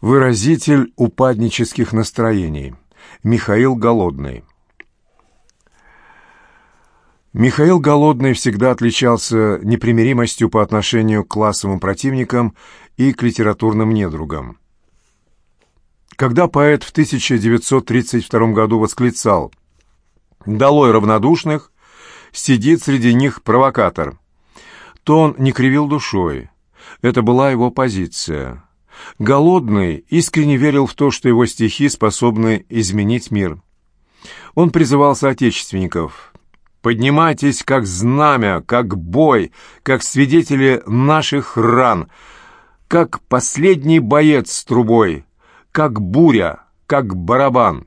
Выразитель упаднических настроений. Михаил Голодный. Михаил Голодный всегда отличался непримиримостью по отношению к классовым противникам и к литературным недругам. Когда поэт в 1932 году восклицал «Долой равнодушных, сидит среди них провокатор», то он не кривил душой. Это была его позиция – Голодный искренне верил в то, что его стихи способны изменить мир. Он призывал соотечественников «Поднимайтесь, как знамя, как бой, как свидетели наших ран, как последний боец с трубой, как буря, как барабан».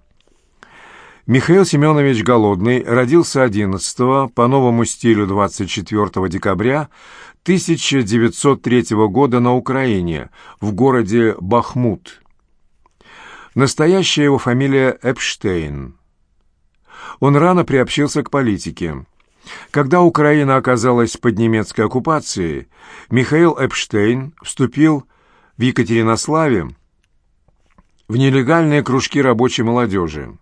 Михаил Семенович Голодный родился 11 по новому стилю 24 декабря 1903 года на Украине, в городе Бахмут. Настоящая его фамилия Эпштейн. Он рано приобщился к политике. Когда Украина оказалась под немецкой оккупацией, Михаил Эпштейн вступил в Екатеринославе в нелегальные кружки рабочей молодежи.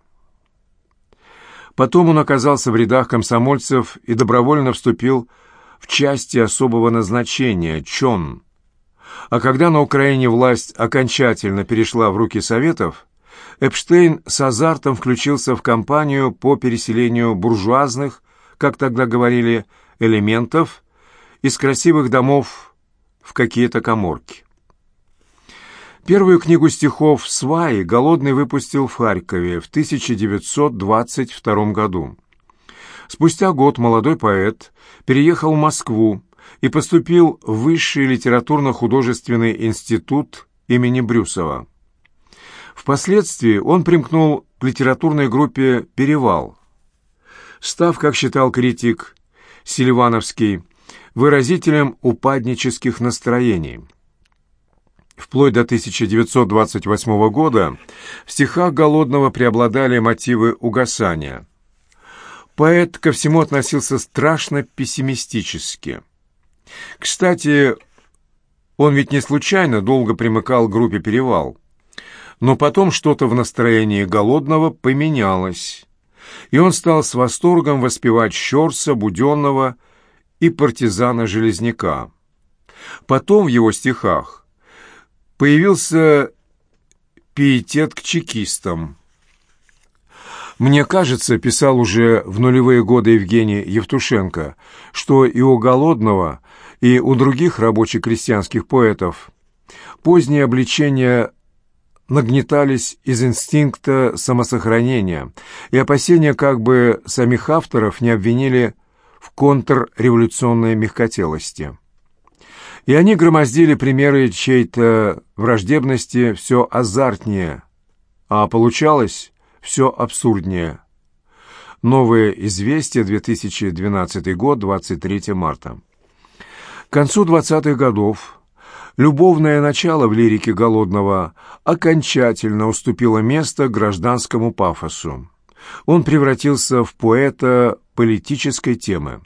Потом он оказался в рядах комсомольцев и добровольно вступил в в части особого назначения ЧОН. А когда на Украине власть окончательно перешла в руки Советов, Эпштейн с азартом включился в кампанию по переселению буржуазных, как тогда говорили, элементов из красивых домов в какие-то коморки. Первую книгу стихов «Сваи» Голодный выпустил в Харькове в 1922 году. Спустя год молодой поэт переехал в Москву и поступил в Высший литературно-художественный институт имени Брюсова. Впоследствии он примкнул к литературной группе «Перевал», став, как считал критик Сильвановский, выразителем упаднических настроений. Вплоть до 1928 года в стихах Голодного преобладали мотивы угасания – Поэт ко всему относился страшно пессимистически. Кстати, он ведь не случайно долго примыкал к группе «Перевал». Но потом что-то в настроении голодного поменялось, и он стал с восторгом воспевать Щорса, Буденного и партизана Железняка. Потом в его стихах появился пиетет к чекистам – мне кажется, писал уже в нулевые годы Евгений Евтушенко, что и у Голодного, и у других рабоче-крестьянских поэтов поздние обличения нагнетались из инстинкта самосохранения и опасения, как бы самих авторов не обвинили в контрреволюционной мягкотелости. И они громоздили примеры чьей-то враждебности все азартнее, а получалось все абсурднее. Новые известия, 2012 год, 23 марта. К концу 20-х годов любовное начало в лирике Голодного окончательно уступило место гражданскому пафосу. Он превратился в поэта политической темы.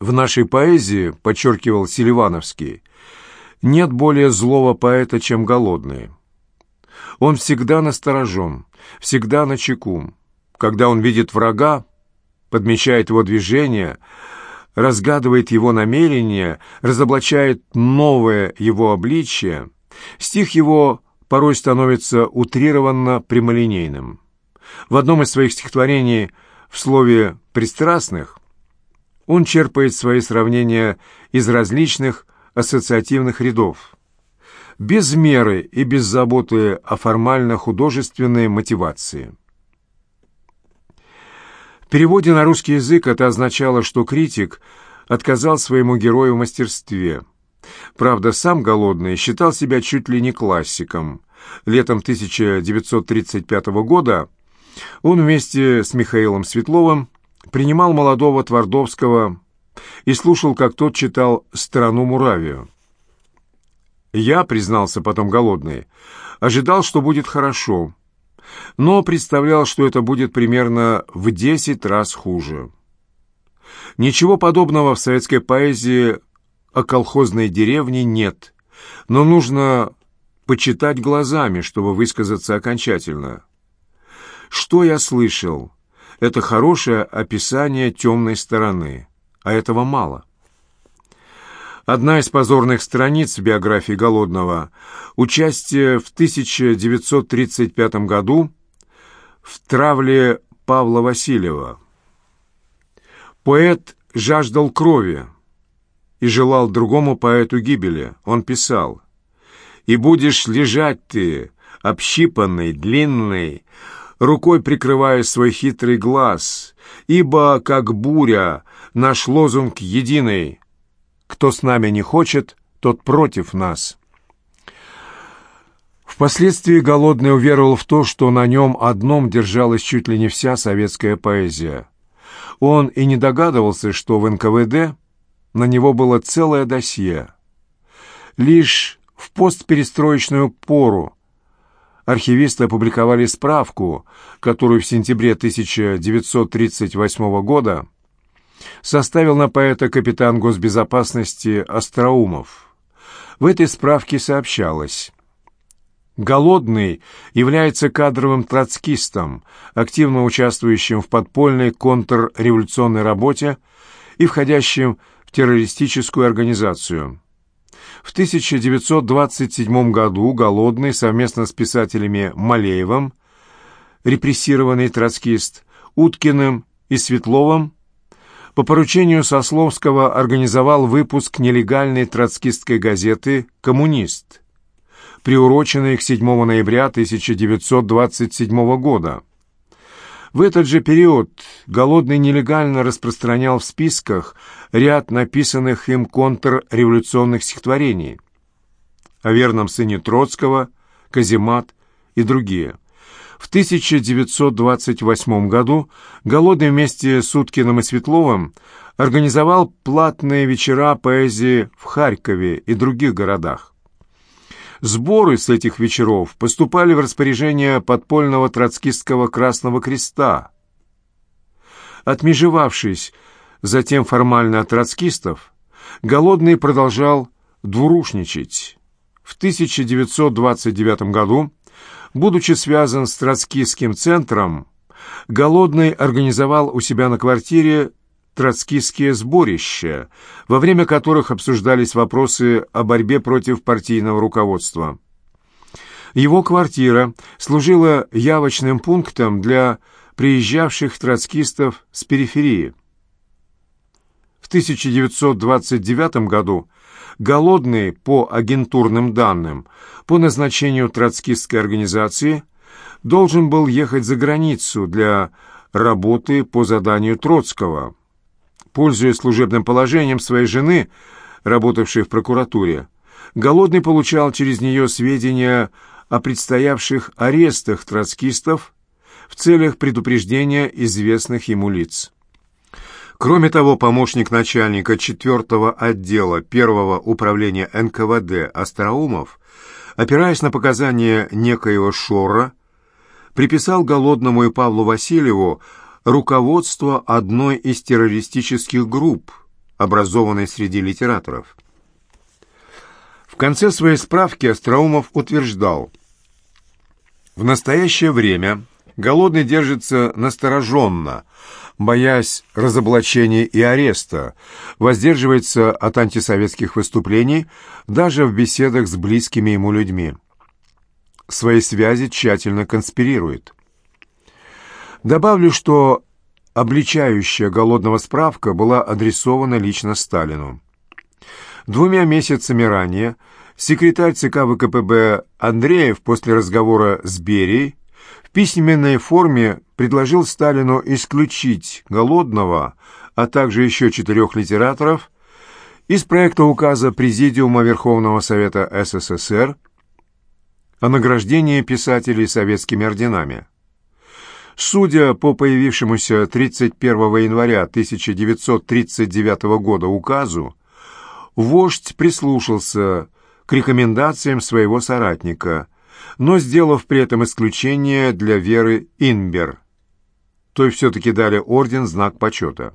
В нашей поэзии, подчеркивал Селивановский, нет более злого поэта, чем голодный. Он всегда насторожен, всегда на чеку. Когда он видит врага, подмечает его движение, разгадывает его намерения, разоблачает новое его обличие, стих его порой становится утрированно прямолинейным. В одном из своих стихотворений в слове «пристрастных» он черпает свои сравнения из различных ассоциативных рядов без меры и без заботы о формально-художественной мотивации. В переводе на русский язык это означало, что критик отказал своему герою в мастерстве. Правда, сам Голодный считал себя чуть ли не классиком. Летом 1935 года он вместе с Михаилом Светловым принимал молодого Твардовского и слушал, как тот читал «Страну Муравию». Я, признался потом голодный, ожидал, что будет хорошо, но представлял, что это будет примерно в десять раз хуже. Ничего подобного в советской поэзии о колхозной деревне нет, но нужно почитать глазами, чтобы высказаться окончательно. Что я слышал? Это хорошее описание темной стороны, а этого мало. Одна из позорных страниц биографии Голодного – участие в 1935 году в травле Павла Васильева. Поэт жаждал крови и желал другому поэту гибели. Он писал «И будешь лежать ты, общипанный, длинный, рукой прикрывая свой хитрый глаз, ибо, как буря, наш лозунг единый – кто с нами не хочет, тот против нас. Впоследствии Голодный уверовал в то, что на нем одном держалась чуть ли не вся советская поэзия. Он и не догадывался, что в НКВД на него было целое досье. Лишь в постперестроечную пору архивисты опубликовали справку, которую в сентябре 1938 года составил на поэта капитан госбезопасности Остроумов. В этой справке сообщалось Голодный является кадровым троцкистом, активно участвующим в подпольной контрреволюционной работе и входящим в террористическую организацию. В 1927 году Голодный совместно с писателями Малеевым, репрессированный троцкист, Уткиным и Светловым по поручению Сословского организовал выпуск нелегальной троцкистской газеты «Коммунист», приуроченный к 7 ноября 1927 года. В этот же период Голодный нелегально распространял в списках ряд написанных им контрреволюционных стихотворений о верном сыне Троцкого, Казимат и другие – в 1928 году Голодный вместе с Уткиным и Светловым организовал платные вечера поэзии в Харькове и других городах. Сборы с этих вечеров поступали в распоряжение подпольного троцкистского Красного Креста. Отмежевавшись затем формально от троцкистов, Голодный продолжал двурушничать. В 1929 году Будучи связан с троцкистским центром, Голодный организовал у себя на квартире троцкистские сборища, во время которых обсуждались вопросы о борьбе против партийного руководства. Его квартира служила явочным пунктом для приезжавших троцкистов с периферии. В 1929 году Голодный, по агентурным данным, по назначению троцкистской организации, должен был ехать за границу для работы по заданию Троцкого. Пользуясь служебным положением своей жены, работавшей в прокуратуре, Голодный получал через нее сведения о предстоявших арестах троцкистов в целях предупреждения известных ему лиц. Кроме того, помощник начальника 4 отдела 1 управления НКВД Остроумов, опираясь на показания некоего Шора, приписал Голодному и Павлу Васильеву руководство одной из террористических групп, образованной среди литераторов. В конце своей справки Остроумов утверждал, «В настоящее время Голодный держится настороженно, боясь разоблачения и ареста, воздерживается от антисоветских выступлений даже в беседах с близкими ему людьми. Свои связи тщательно конспирирует. Добавлю, что обличающая голодного справка была адресована лично Сталину. Двумя месяцами ранее секретарь ЦК ВКПБ Андреев после разговора с Берией письменной форме предложил Сталину исключить Голодного, а также еще четырех литераторов из проекта указа Президиума Верховного Совета СССР о награждении писателей советскими орденами. Судя по появившемуся 31 января 1939 года указу, вождь прислушался к рекомендациям своего соратника – но сделав при этом исключение для Веры Инбер. Той все-таки дали орден знак почета.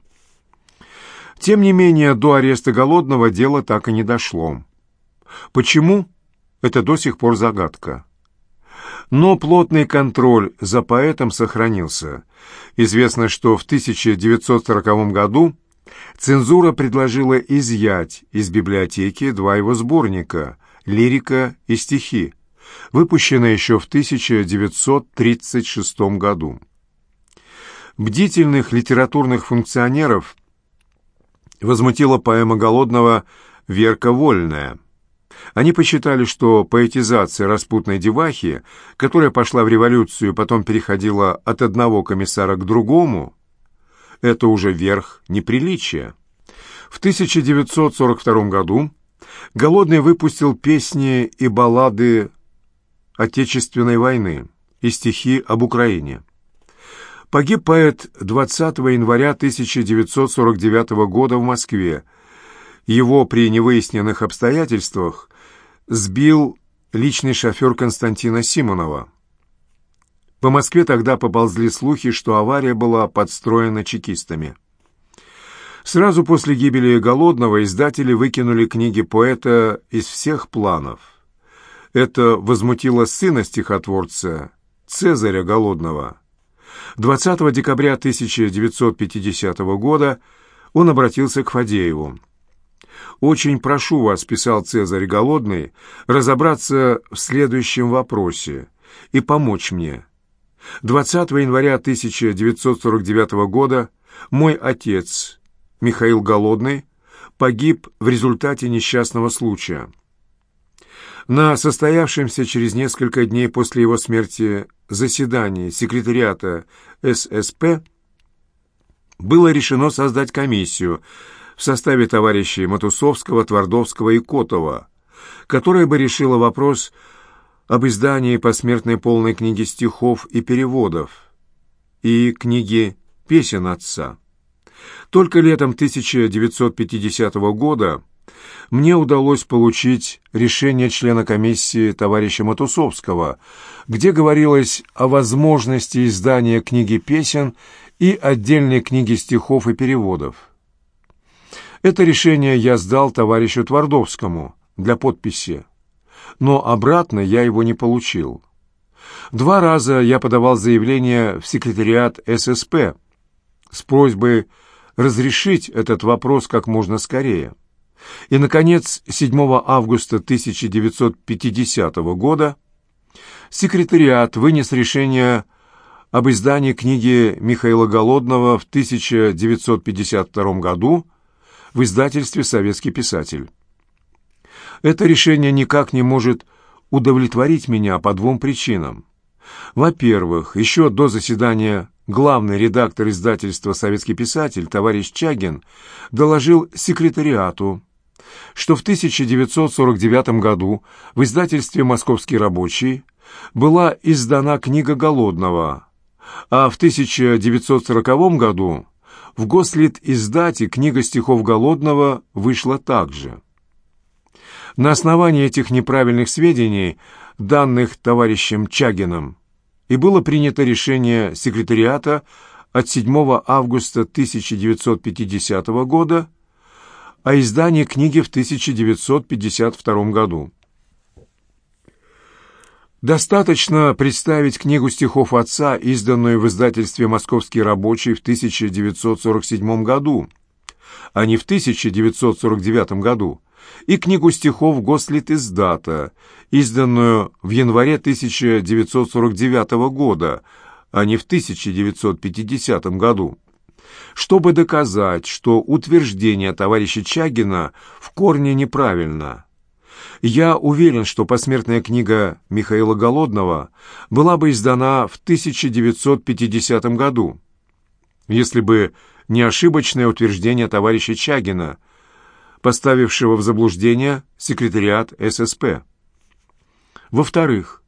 Тем не менее, до ареста Голодного дело так и не дошло. Почему? это до сих пор загадка. Но плотный контроль за поэтом сохранился. Известно, что в 1940 году цензура предложила изъять из библиотеки два его сборника «Лирика и стихи», выпущенные еще в 1936 году. Бдительных литературных функционеров возмутила поэма Голодного «Верка вольная». Они посчитали, что поэтизация распутной девахи, которая пошла в революцию и потом переходила от одного комиссара к другому, это уже верх неприличия. В 1942 году Голодный выпустил песни и баллады Отечественной войны и стихи об Украине. Погиб поэт 20 января 1949 года в Москве. Его при невыясненных обстоятельствах сбил личный шофер Константина Симонова. По Москве тогда поползли слухи, что авария была подстроена чекистами. Сразу после гибели Голодного издатели выкинули книги поэта из всех планов. Это возмутило сына стихотворца, Цезаря Голодного. 20 декабря 1950 года он обратился к Фадееву. «Очень прошу вас», — писал Цезарь Голодный, — «разобраться в следующем вопросе и помочь мне. 20 января 1949 года мой отец, Михаил Голодный, погиб в результате несчастного случая. На состоявшемся через несколько дней после его смерти заседании секретариата ССП было решено создать комиссию в составе товарищей Матусовского, Твардовского и Котова, которая бы решила вопрос об издании посмертной полной книги стихов и переводов и книги песен отца. Только летом 1950 года мне удалось получить решение члена комиссии товарища Матусовского, где говорилось о возможности издания книги песен и отдельной книги стихов и переводов. Это решение я сдал товарищу Твардовскому для подписи но обратно я его не получил. Два раза я подавал заявление в секретариат ССП с просьбой разрешить этот вопрос как можно скорее. И, наконец, 7 августа 1950 года секретариат вынес решение об издании книги Михаила Голодного в 1952 году в издательстве «Советский писатель». Это решение никак не может удовлетворить меня по двум причинам. Во-первых, еще до заседания главный редактор издательства «Советский писатель» товарищ Чагин доложил секретариату, что в 1949 году в издательстве «Московский рабочий» была издана книга Голодного, а в 1940 году в Гослит издате книга стихов Голодного вышла также. На основании этих неправильных сведений, данных товарищем Чагином, и было принято решение секретариата от 7 августа 1950 года о издании книги в 1952 году. Достаточно представить книгу стихов отца, изданную в издательстве «Московский рабочий» в 1947 году, а не в 1949 году, и книгу стихов «Гослит издата», изданную в январе 1949 года, а не в 1950 году, чтобы доказать, что утверждение товарища Чагина в корне неправильно. Я уверен, что посмертная книга Михаила Голодного была бы издана в 1950 году, если бы не ошибочное утверждение товарища Чагина – поставившего в заблуждение секретариат ССП. Во-вторых,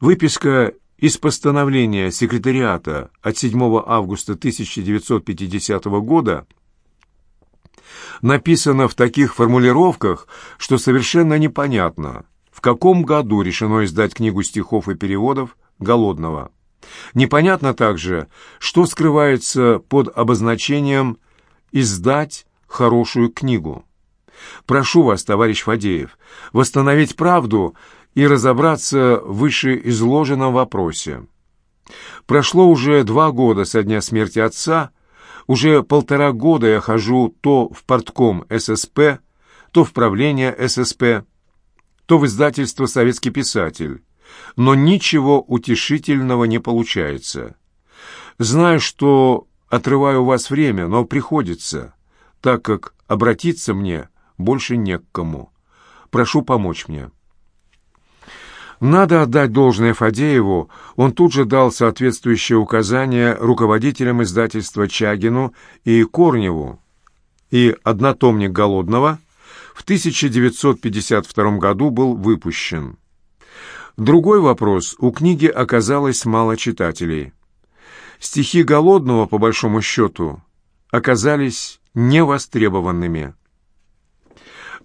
выписка из постановления секретариата от 7 августа 1950 года написана в таких формулировках, что совершенно непонятно, в каком году решено издать книгу стихов и переводов Голодного. Непонятно также, что скрывается под обозначением «издать хорошую книгу». Прошу вас, товарищ Фадеев, восстановить правду и разобраться в вышеизложенном вопросе. Прошло уже два года со дня смерти отца, уже полтора года я хожу то в портком ССП, то в правление ССП, то в издательство «Советский писатель», но ничего утешительного не получается. Знаю, что отрываю у вас время, но приходится, так как обратиться мне больше не к кому. Прошу помочь мне». Надо отдать должное Фадееву, он тут же дал соответствующее указание руководителям издательства Чагину и Корневу, и однотомник «Голодного» в 1952 году был выпущен. Другой вопрос, у книги оказалось мало читателей. Стихи Голодного, по большому счету, оказались невостребованными.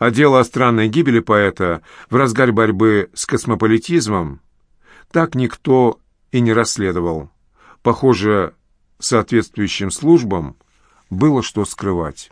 А дело о странной гибели поэта в разгар борьбы с космополитизмом так никто и не расследовал. Похоже, соответствующим службам было что скрывать.